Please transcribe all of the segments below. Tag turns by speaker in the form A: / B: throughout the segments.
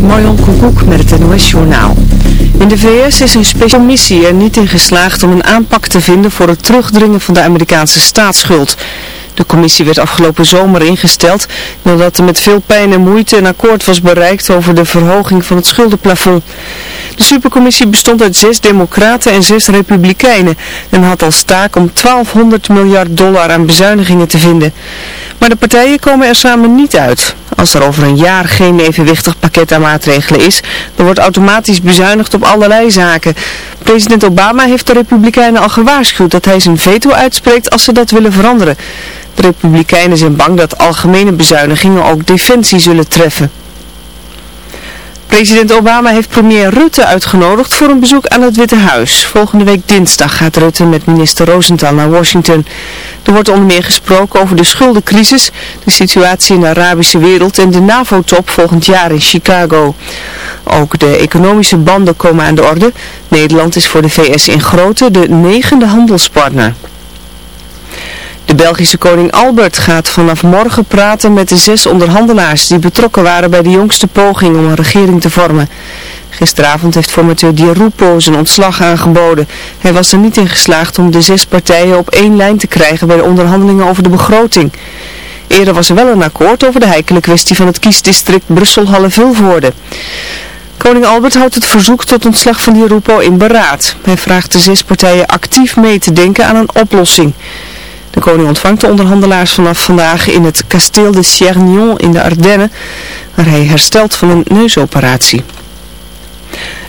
A: Marjon Koekoek met het NOS Journaal. In de VS is een speciale missie er niet in geslaagd om een aanpak te vinden voor het terugdringen van de Amerikaanse staatsschuld. De commissie werd afgelopen zomer ingesteld nadat er met veel pijn en moeite een akkoord was bereikt over de verhoging van het schuldenplafond. De supercommissie bestond uit zes democraten en zes republikeinen en had als taak om 1200 miljard dollar aan bezuinigingen te vinden. Maar de partijen komen er samen niet uit. Als er over een jaar geen evenwichtig pakket aan maatregelen is, dan wordt automatisch bezuinigd op allerlei zaken. President Obama heeft de Republikeinen al gewaarschuwd dat hij zijn veto uitspreekt als ze dat willen veranderen. De Republikeinen zijn bang dat algemene bezuinigingen ook defensie zullen treffen. President Obama heeft premier Rutte uitgenodigd voor een bezoek aan het Witte Huis. Volgende week dinsdag gaat Rutte met minister Rosenthal naar Washington. Er wordt onder meer gesproken over de schuldencrisis, de situatie in de Arabische wereld en de NAVO-top volgend jaar in Chicago. Ook de economische banden komen aan de orde. Nederland is voor de VS in grootte de negende handelspartner. De Belgische koning Albert gaat vanaf morgen praten met de zes onderhandelaars die betrokken waren bij de jongste poging om een regering te vormen. Gisteravond heeft formateur Di Rupo zijn ontslag aangeboden. Hij was er niet in geslaagd om de zes partijen op één lijn te krijgen bij de onderhandelingen over de begroting. Eerder was er wel een akkoord over de heikele kwestie van het kiesdistrict Brussel-Halle-Vilvoorde. Koning Albert houdt het verzoek tot ontslag van Di Rupo in beraad. Hij vraagt de zes partijen actief mee te denken aan een oplossing. De koning ontvangt de onderhandelaars vanaf vandaag in het kasteel de Siergnon in de Ardennen, waar hij herstelt van een neusoperatie.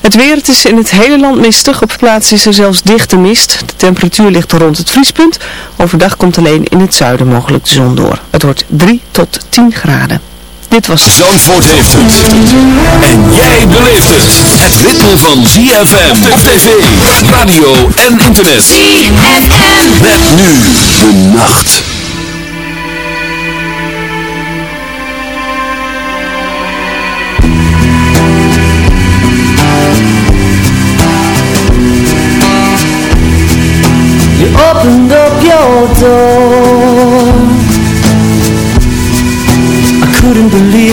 A: Het weer, het is in het hele land mistig. Op plaatsen is er zelfs dichte mist. De temperatuur ligt rond het vriespunt. Overdag komt alleen in het zuiden mogelijk de zon door. Het wordt 3 tot 10 graden. Dit was...
B: Zandvoort heeft het. En jij beleeft het. Het ritme van ZFM op tv, radio en internet. ZFM. Met nu de nacht.
C: You opened up your door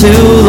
C: to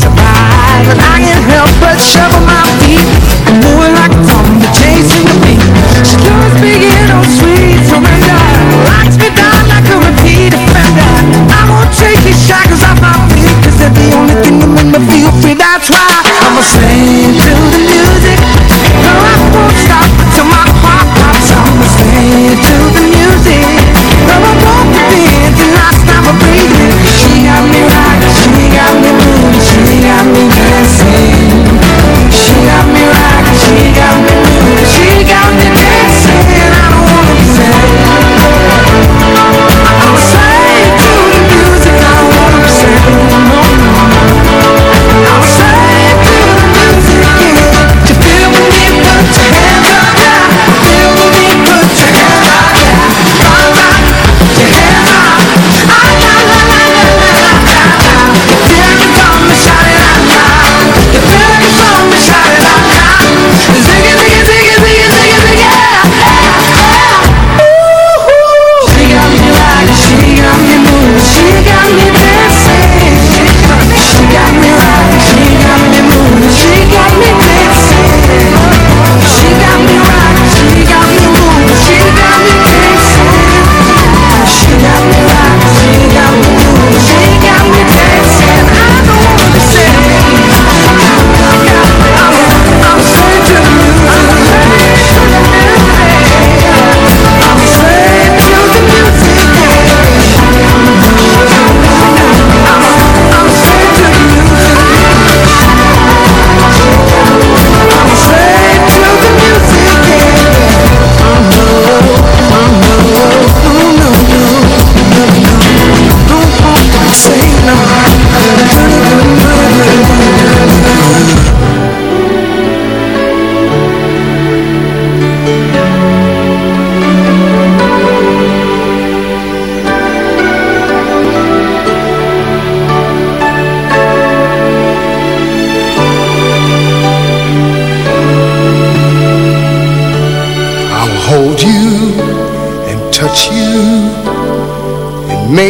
D: survive, and I can't help but survive.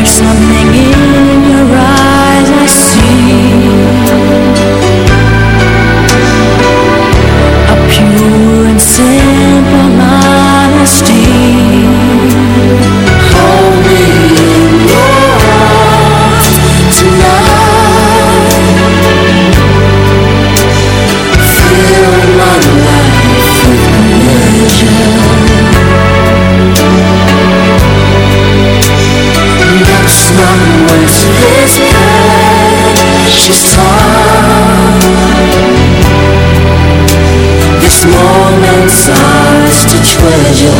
E: There's something in your eyes
F: would you.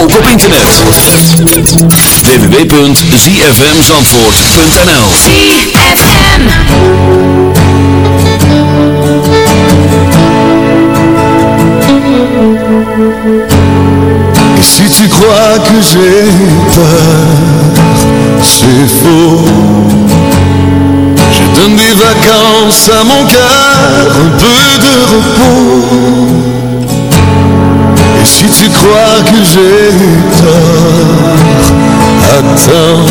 B: ook op internet. www.zfmzandvoort.nl
E: ZFM.
G: Et si tu crois que j'ai peur, c'est faux. Je donne des vacances à mon cœur, un peu de repos. Si tu crois que j'ai tort, attends.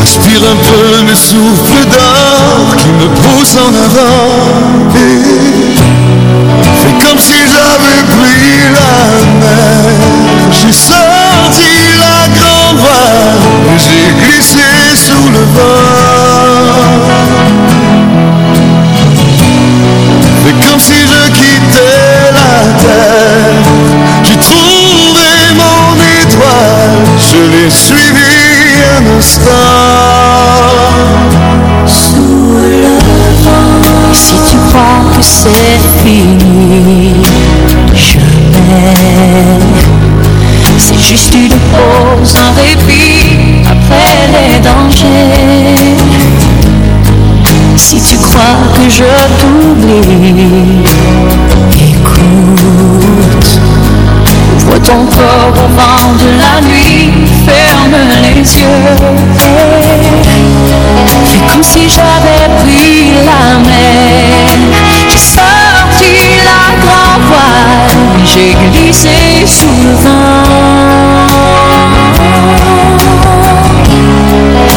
G: Respire un peu le souffle d'or qui me pousse en avant. Et comme si j'avais pris la mer
E: au vent de la nuit, ferme les yeux. Fais comme si j'avais pris la mer. J'ai sorti la grande voile, j'ai glissé sous le vent.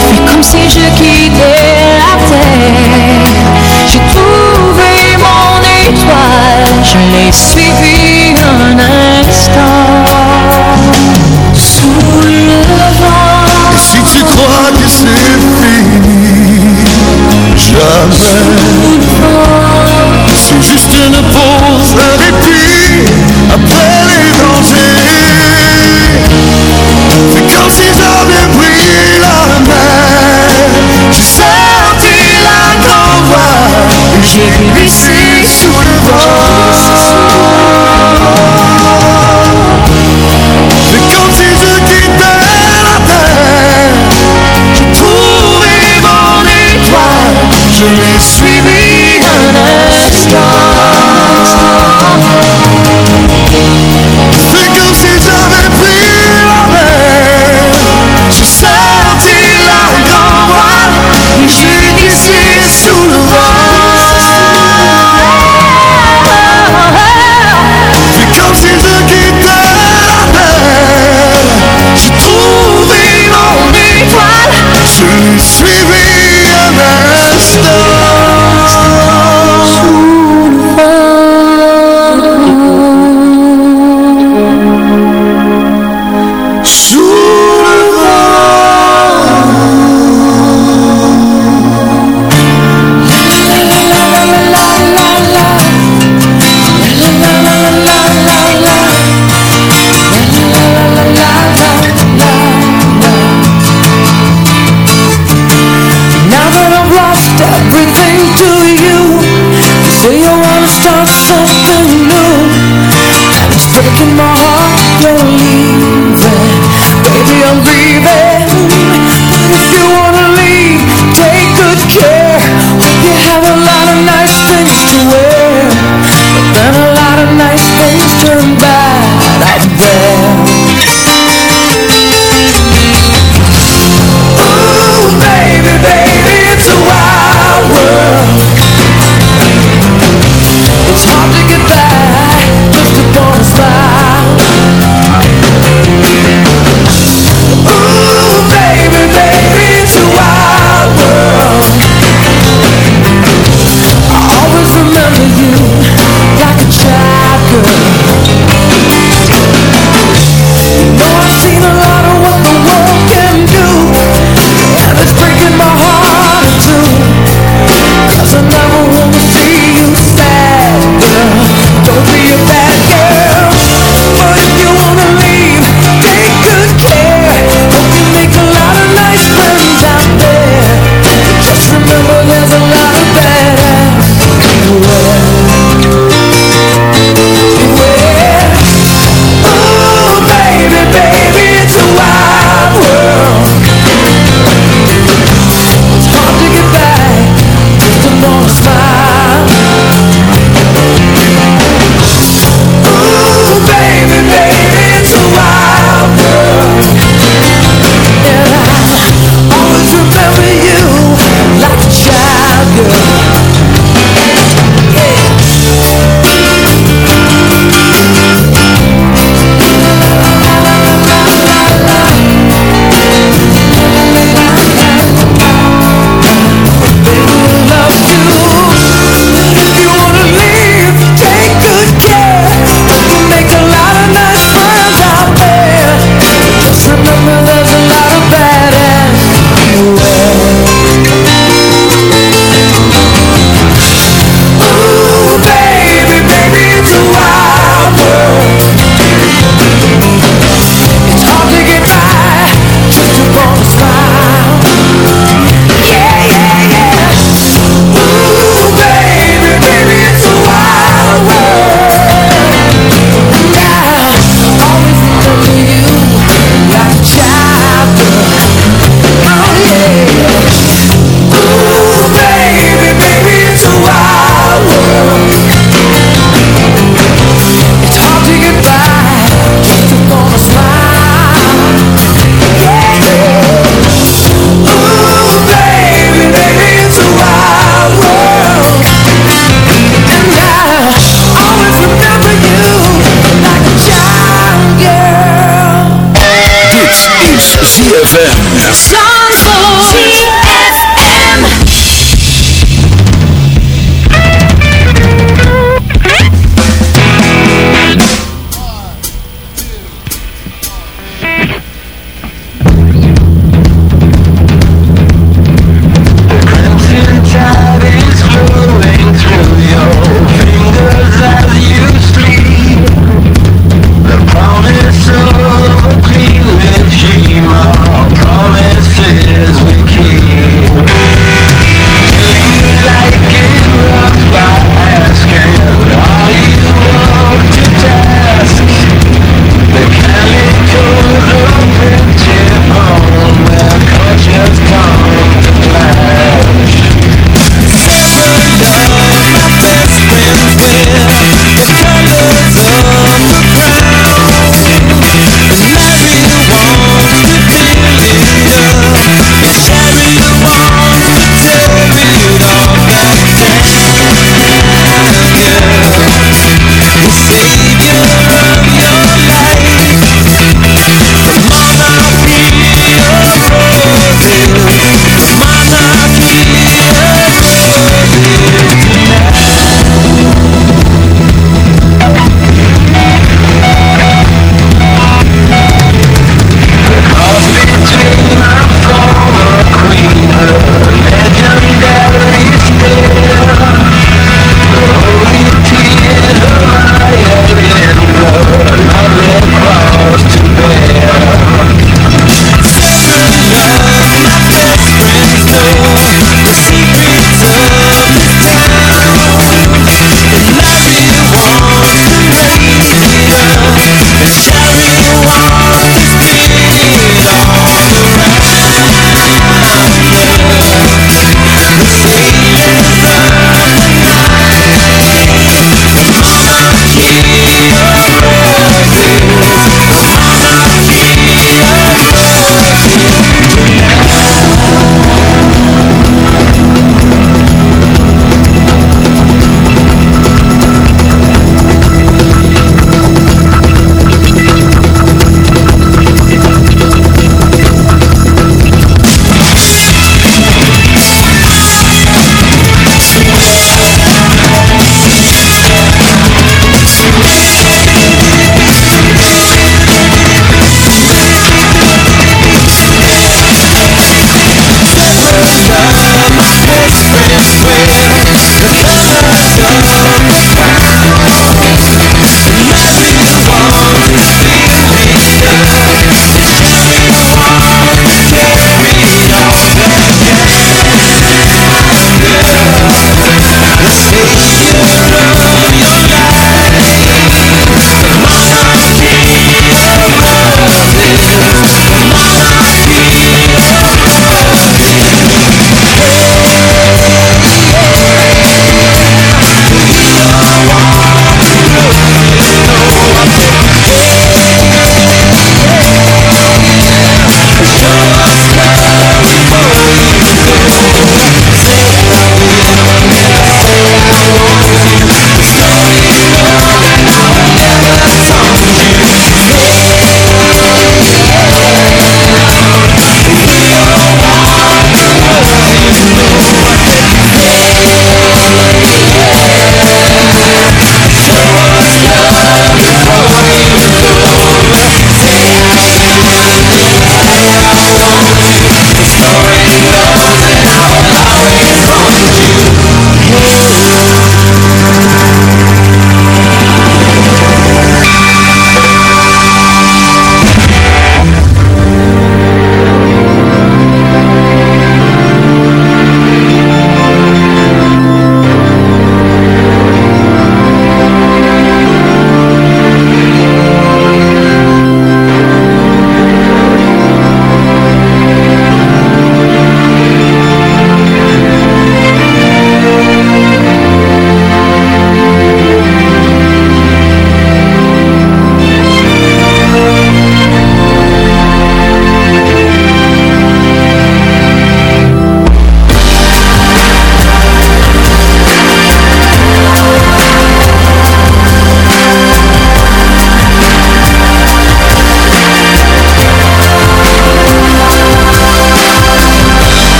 E: Fais comme si je quittais la terre. J'ai trouvé mon étoile, je l'ai suivi un.
G: Jamais. C'est juste une pause,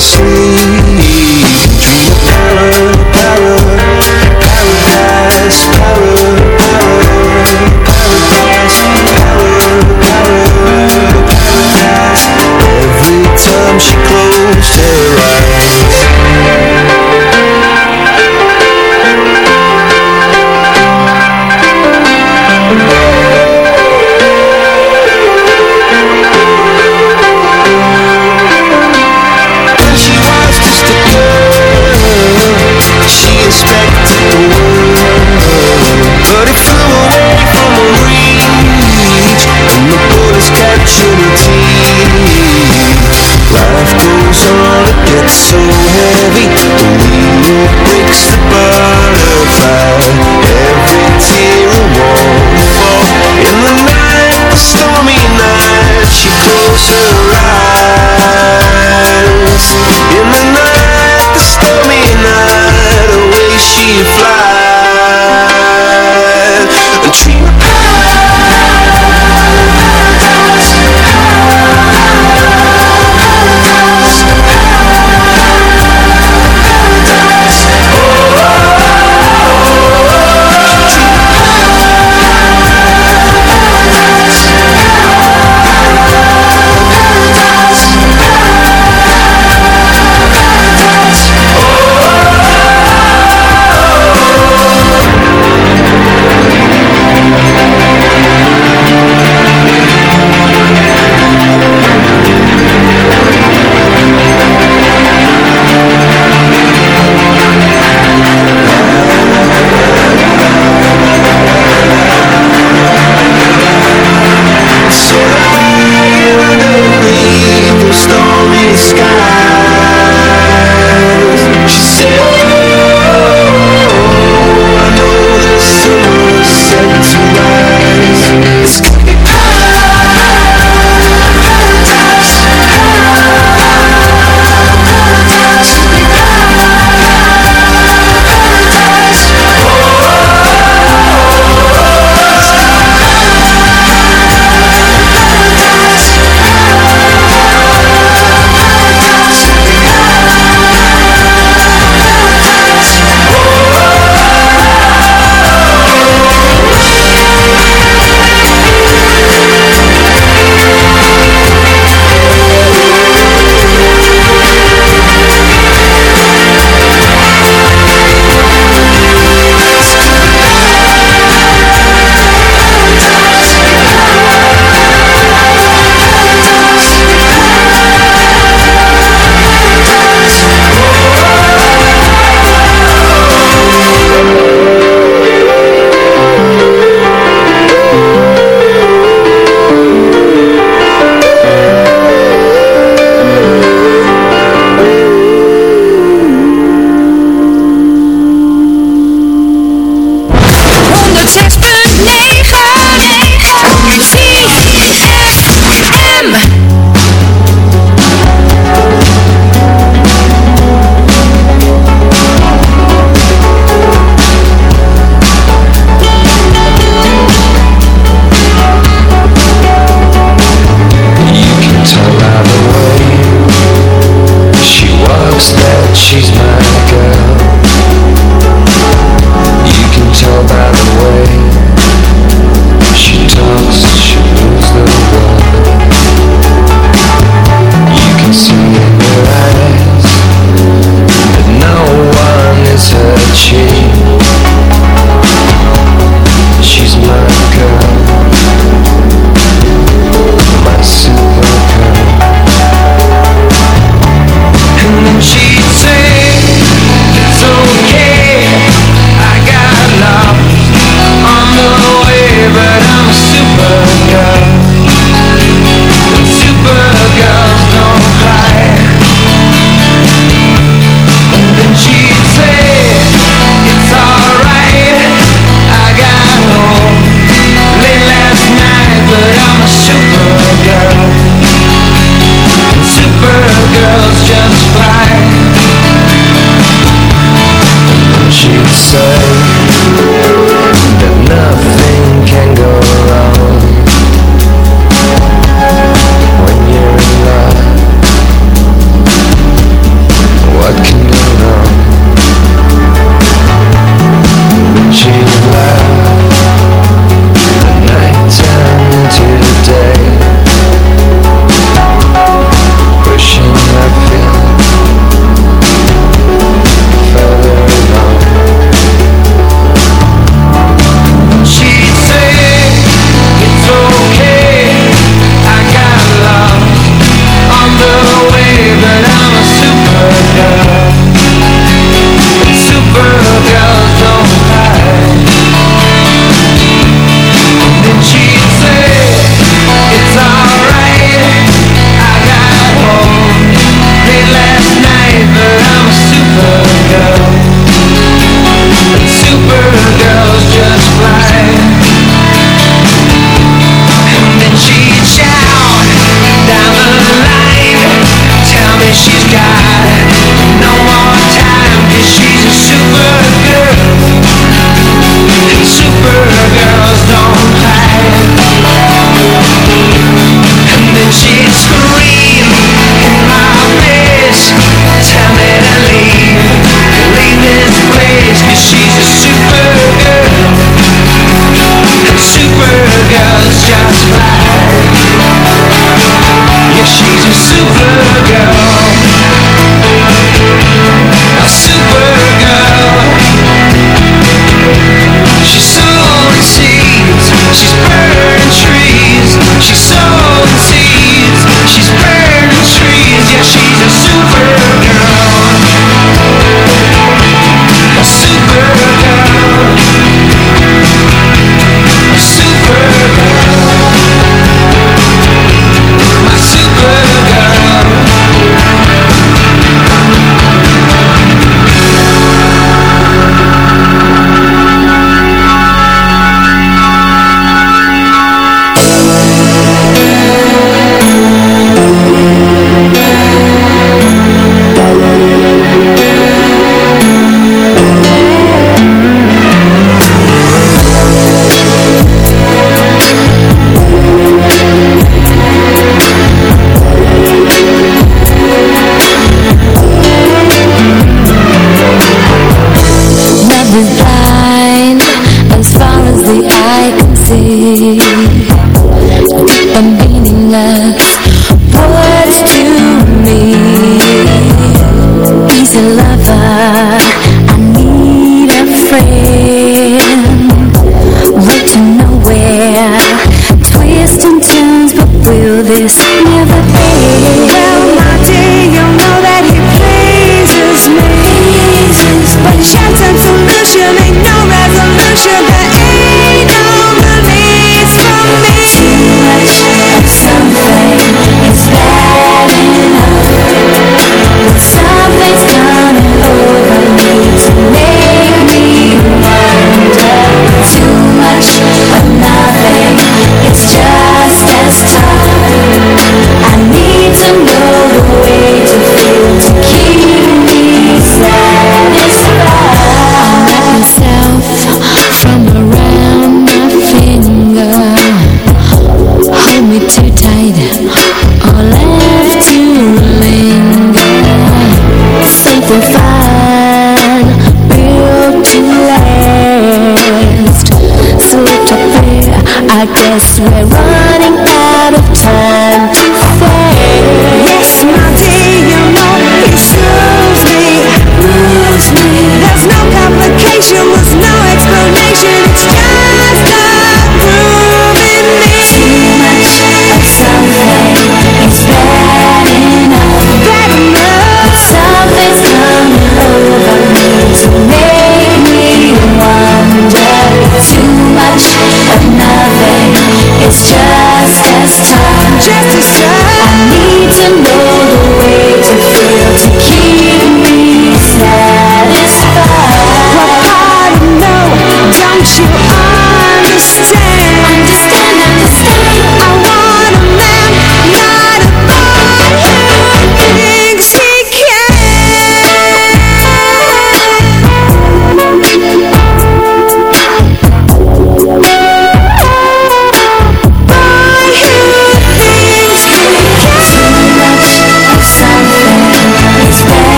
E: see